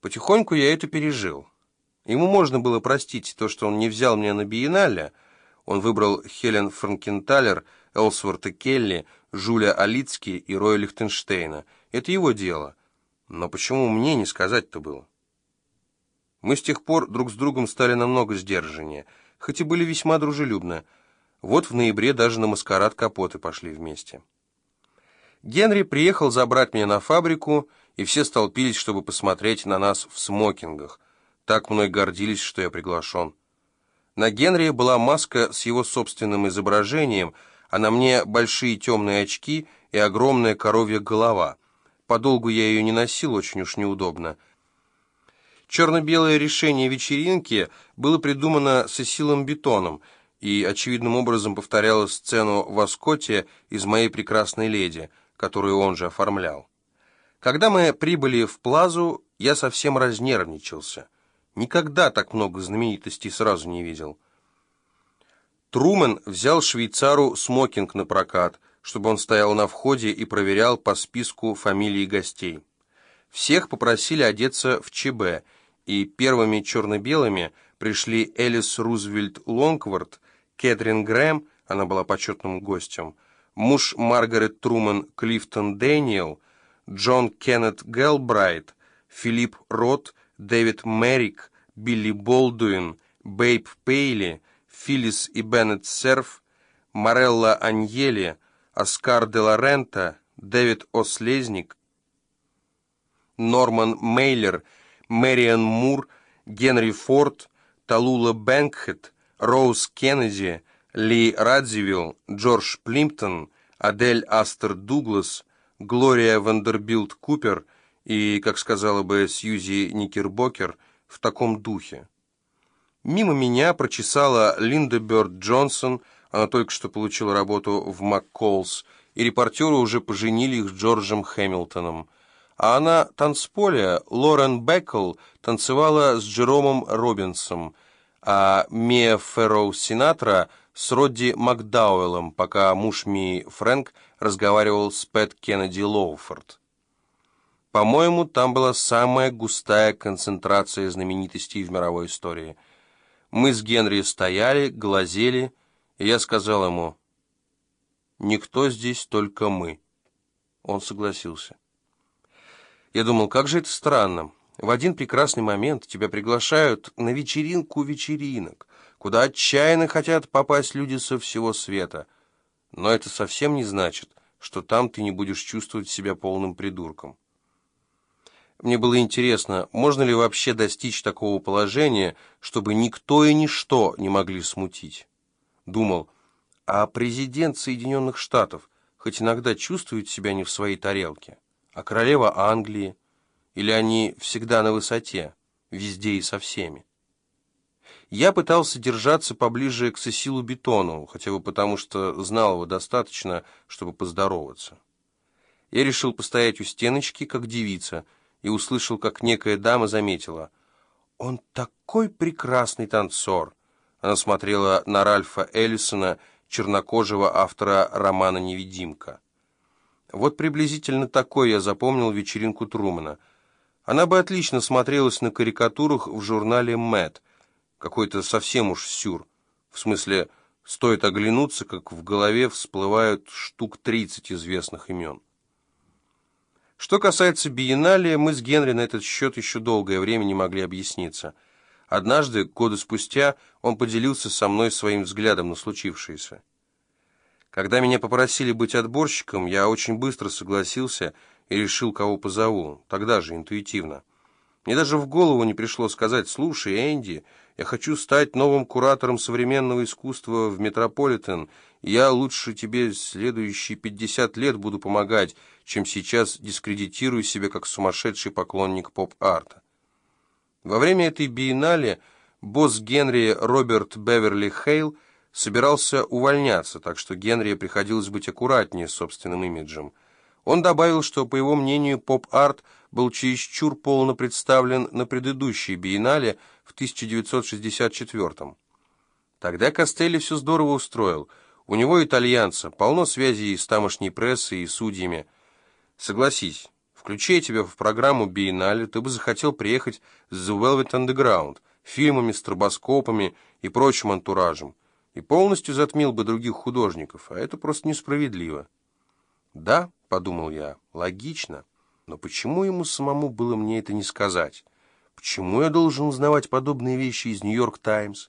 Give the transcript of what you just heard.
Потихоньку я это пережил. Ему можно было простить то, что он не взял меня на биеннале. Он выбрал Хелен Франкенталер, Элсворта Келли, Жуля Алицки и Роя Лихтенштейна. Это его дело. Но почему мне не сказать-то было? Мы с тех пор друг с другом стали намного сдержаннее, хоть и были весьма дружелюбны. Вот в ноябре даже на маскарад капоты пошли вместе. Генри приехал забрать меня на фабрику, и все столпились, чтобы посмотреть на нас в смокингах. Так мной гордились, что я приглашен. На Генри была маска с его собственным изображением, а на мне большие темные очки и огромная коровья голова. Подолгу я ее не носил, очень уж неудобно. Черно-белое решение вечеринки было придумано Сесилом Бетоном и очевидным образом повторяло сцену в Аскоте из «Моей прекрасной леди», которую он же оформлял. Когда мы прибыли в Плазу, я совсем разнервничался. Никогда так много знаменитостей сразу не видел. Трумэн взял швейцару смокинг на прокат, чтобы он стоял на входе и проверял по списку фамилии гостей. Всех попросили одеться в ЧБ, и первыми черно-белыми пришли Элис Рузвельт Лонгворд, Кэтрин Грэм, она была почетным гостем, муж Маргарет Трумэн Клифтон Дэниел, Джон Кеннет Гэлбрейт, Филипп Рот, Дэвид Меррик, Билли Болдуин, Бейб Пейли, Филлис и Беннет Серф, Морелла Аньели, Оскар де ла Рента, Дэвид О. Селзник, Норман Мейлер, Марианна Мур, Генри Форд, Талула Бэнкхет, Роуз Кеннеди, ли Радзивилл, Джордж Плимптон, Адель Астер Дуглас, Глория Вандербильт Купер и, как сказала бы Сьюзи Никербокер, в таком духе. Мимо меня прочесала Линда Бёрд Джонсон, она только что получила работу в McCall's, и репортеры уже поженили их с Джорджем Хэмилтоном. А она, танцполе, Лорен Беккл, танцевала с Джеромом Робинсом, а Мия Ферроу Синатра с Родди Макдауэллом, пока муж Ми Фрэнк разговаривал с Пэт Кеннеди Лоуфорд. По-моему, там была самая густая концентрация знаменитостей в мировой истории. Мы с Генри стояли, глазели, и я сказал ему, «Никто здесь, только мы». Он согласился. Я думал, как же это странно. В один прекрасный момент тебя приглашают на вечеринку вечеринок, куда отчаянно хотят попасть люди со всего света. Но это совсем не значит, что там ты не будешь чувствовать себя полным придурком. Мне было интересно, можно ли вообще достичь такого положения, чтобы никто и ничто не могли смутить. Думал, а президент Соединенных Штатов хоть иногда чувствует себя не в своей тарелке, а королева Англии, или они всегда на высоте, везде и со всеми? Я пытался держаться поближе к Сесилу Бетону, хотя бы потому, что знал его достаточно, чтобы поздороваться. Я решил постоять у стеночки, как девица, и услышал, как некая дама заметила. «Он такой прекрасный танцор!» Она смотрела на Ральфа Эллисона, чернокожего автора романа «Невидимка». Вот приблизительно такой я запомнил вечеринку Трумана. Она бы отлично смотрелась на карикатурах в журнале «Мэтт», какой-то совсем уж сюр. В смысле, стоит оглянуться, как в голове всплывают штук 30 известных имен. Что касается биеннале, мы с Генри на этот счет еще долгое время не могли объясниться. Однажды, годы спустя, он поделился со мной своим взглядом на случившееся. Когда меня попросили быть отборщиком, я очень быстро согласился и решил, кого позову, тогда же, интуитивно. Мне даже в голову не пришло сказать, «Слушай, Энди, я хочу стать новым куратором современного искусства в Метрополитен, я лучше тебе следующие пятьдесят лет буду помогать, чем сейчас дискредитирую себя как сумасшедший поклонник поп-арта. Во время этой биеннале босс Генри Роберт Беверли Хейл собирался увольняться, так что Генри приходилось быть аккуратнее с собственным имиджем. Он добавил, что, по его мнению, поп-арт был чересчур полно представлен на предыдущей биеннале в 1964 -м. Тогда Костелли все здорово устроил. У него итальянца, полно связей с тамошней прессой и судьями. Согласись, Включая тебя в программу биеннале, ты бы захотел приехать с The Velvet Underground, фильмами, стробоскопами и прочим антуражем, и полностью затмил бы других художников, а это просто несправедливо. «Да», — подумал я, — «логично, но почему ему самому было мне это не сказать? Почему я должен узнавать подобные вещи из «Нью-Йорк Таймс»?»